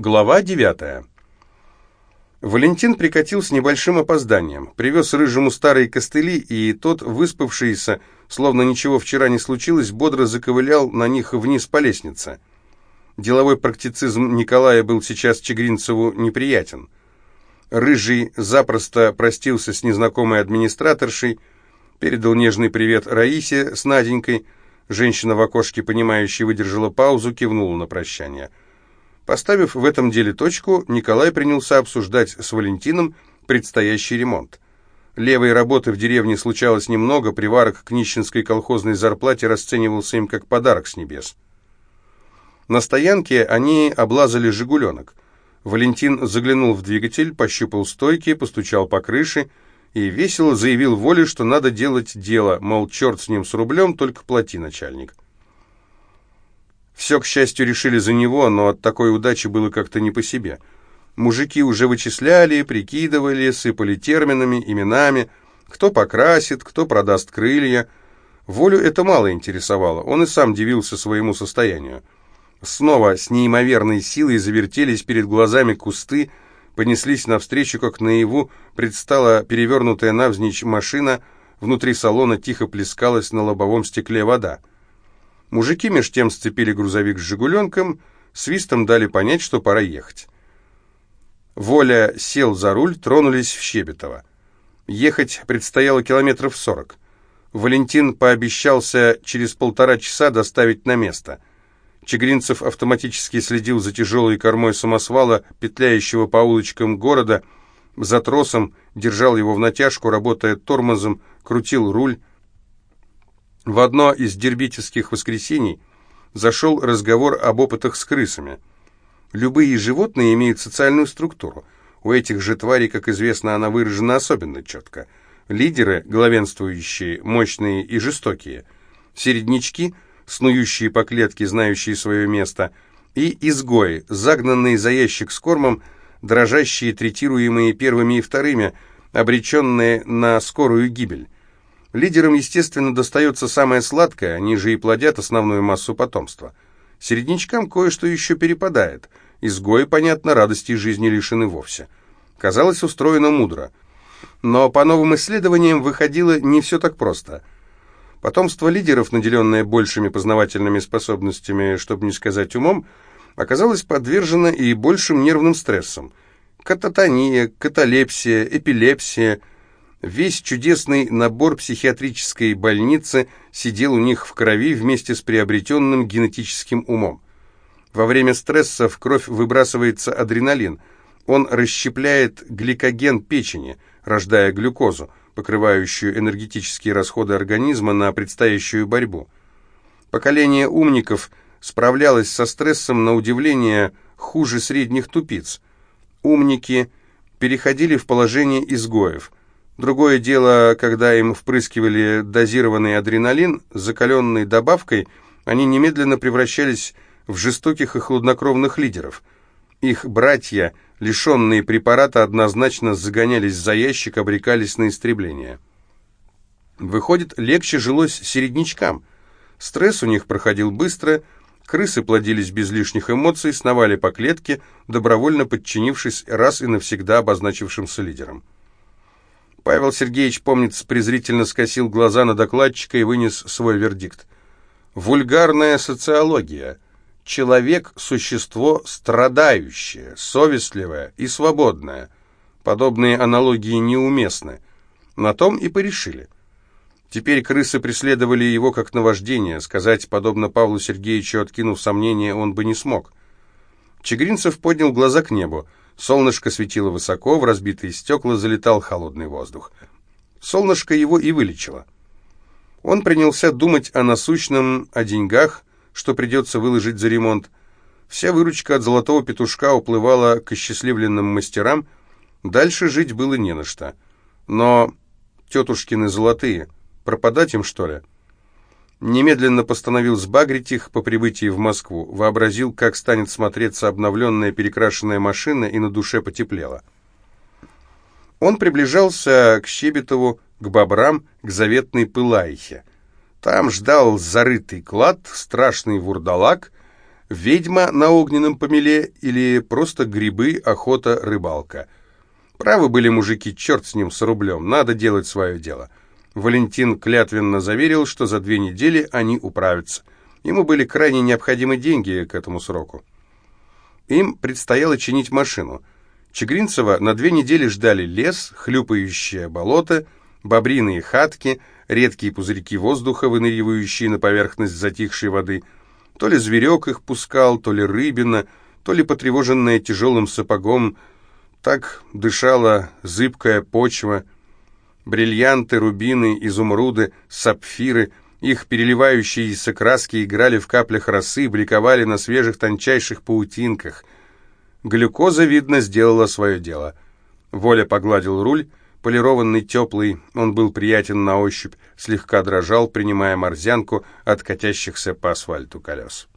Глава 9. Валентин прикатил с небольшим опозданием, привез рыжему старые костыли, и тот, выспавшийся, словно ничего вчера не случилось, бодро заковылял на них вниз по лестнице. Деловой практицизм Николая был сейчас Чегринцеву неприятен. Рыжий запросто простился с незнакомой администраторшей, передал нежный привет Раисе с Наденькой. Женщина в окошке, понимающая, выдержала паузу, кивнула на прощание – Поставив в этом деле точку, Николай принялся обсуждать с Валентином предстоящий ремонт. Левой работы в деревне случалось немного, приварок к нищенской колхозной зарплате расценивался им как подарок с небес. На стоянке они облазали «Жигуленок». Валентин заглянул в двигатель, пощупал стойки, постучал по крыше и весело заявил Воле, что надо делать дело, мол, черт с ним с рублем, только плати, начальник. Все, к счастью, решили за него, но от такой удачи было как-то не по себе. Мужики уже вычисляли, прикидывали, сыпали терминами, именами, кто покрасит, кто продаст крылья. Волю это мало интересовало, он и сам дивился своему состоянию. Снова с неимоверной силой завертелись перед глазами кусты, понеслись навстречу, как наяву предстала перевернутая навзничь машина, внутри салона тихо плескалась на лобовом стекле вода. Мужики меж тем сцепили грузовик с «Жигуленком», свистом дали понять, что пора ехать. Воля сел за руль, тронулись в Щебетово. Ехать предстояло километров сорок. Валентин пообещался через полтора часа доставить на место. Чегринцев автоматически следил за тяжелой кормой самосвала, петляющего по улочкам города, за тросом, держал его в натяжку, работая тормозом, крутил руль, в одно из дербительских воскресений зашел разговор об опытах с крысами. Любые животные имеют социальную структуру. У этих же тварей, как известно, она выражена особенно четко. Лидеры, главенствующие, мощные и жестокие. Середнячки, снующие по клетке, знающие свое место. И изгои, загнанные за ящик с кормом, дрожащие, третируемые первыми и вторыми, обреченные на скорую гибель. Лидерам, естественно, достается самое сладкое, они же и плодят основную массу потомства. Середнячкам кое-что еще перепадает. Изгои, понятно, радости жизни лишены вовсе. Казалось, устроено мудро. Но по новым исследованиям выходило не все так просто. Потомство лидеров, наделенное большими познавательными способностями, чтобы не сказать умом, оказалось подвержено и большим нервным стрессам. Кататония, каталепсия, эпилепсия – Весь чудесный набор психиатрической больницы сидел у них в крови вместе с приобретенным генетическим умом. Во время стресса в кровь выбрасывается адреналин. Он расщепляет гликоген печени, рождая глюкозу, покрывающую энергетические расходы организма на предстоящую борьбу. Поколение умников справлялось со стрессом на удивление хуже средних тупиц. Умники переходили в положение изгоев – Другое дело, когда им впрыскивали дозированный адреналин, закаленной добавкой, они немедленно превращались в жестоких и хладнокровных лидеров. Их братья, лишенные препарата, однозначно загонялись за ящик, обрекались на истребление. Выходит, легче жилось середнячкам. Стресс у них проходил быстро, крысы плодились без лишних эмоций, сновали по клетке, добровольно подчинившись раз и навсегда обозначившимся лидерам. Павел Сергеевич, помнится, презрительно скосил глаза на докладчика и вынес свой вердикт. Вульгарная социология. Человек – существо страдающее, совестливое и свободное. Подобные аналогии неуместны. На том и порешили. Теперь крысы преследовали его как наваждение. Сказать, подобно Павлу Сергеевичу, откинув сомнения, он бы не смог. Чегринцев поднял глаза к небу. Солнышко светило высоко, в разбитые стекла залетал холодный воздух. Солнышко его и вылечило. Он принялся думать о насущном, о деньгах, что придется выложить за ремонт. Вся выручка от золотого петушка уплывала к осчастливленным мастерам, дальше жить было не на что. Но тетушкины золотые, пропадать им, что ли? Немедленно постановил сбагрить их по прибытии в Москву, вообразил, как станет смотреться обновленная перекрашенная машина, и на душе потеплело. Он приближался к Щебетову, к бобрам, к заветной Пылайхе. Там ждал зарытый клад, страшный вурдалак, ведьма на огненном помеле или просто грибы, охота, рыбалка. Правы были мужики, черт с ним, с рублем, надо делать свое дело. Валентин клятвенно заверил, что за две недели они управятся. Ему были крайне необходимы деньги к этому сроку. Им предстояло чинить машину. Чегринцева на две недели ждали лес, хлюпающее болото, бобриные хатки, редкие пузырьки воздуха, выныривающие на поверхность затихшей воды. То ли зверек их пускал, то ли рыбина, то ли потревоженная тяжелым сапогом. Так дышала зыбкая почва. Бриллианты, рубины, изумруды, сапфиры — их переливающиеся краски играли в каплях росы, бликовали на свежих тончайших паутинках. Глюкоза, видно, сделала свое дело. Воля погладил руль, полированный, теплый, он был приятен на ощупь, слегка дрожал, принимая морзянку от катящихся по асфальту колес.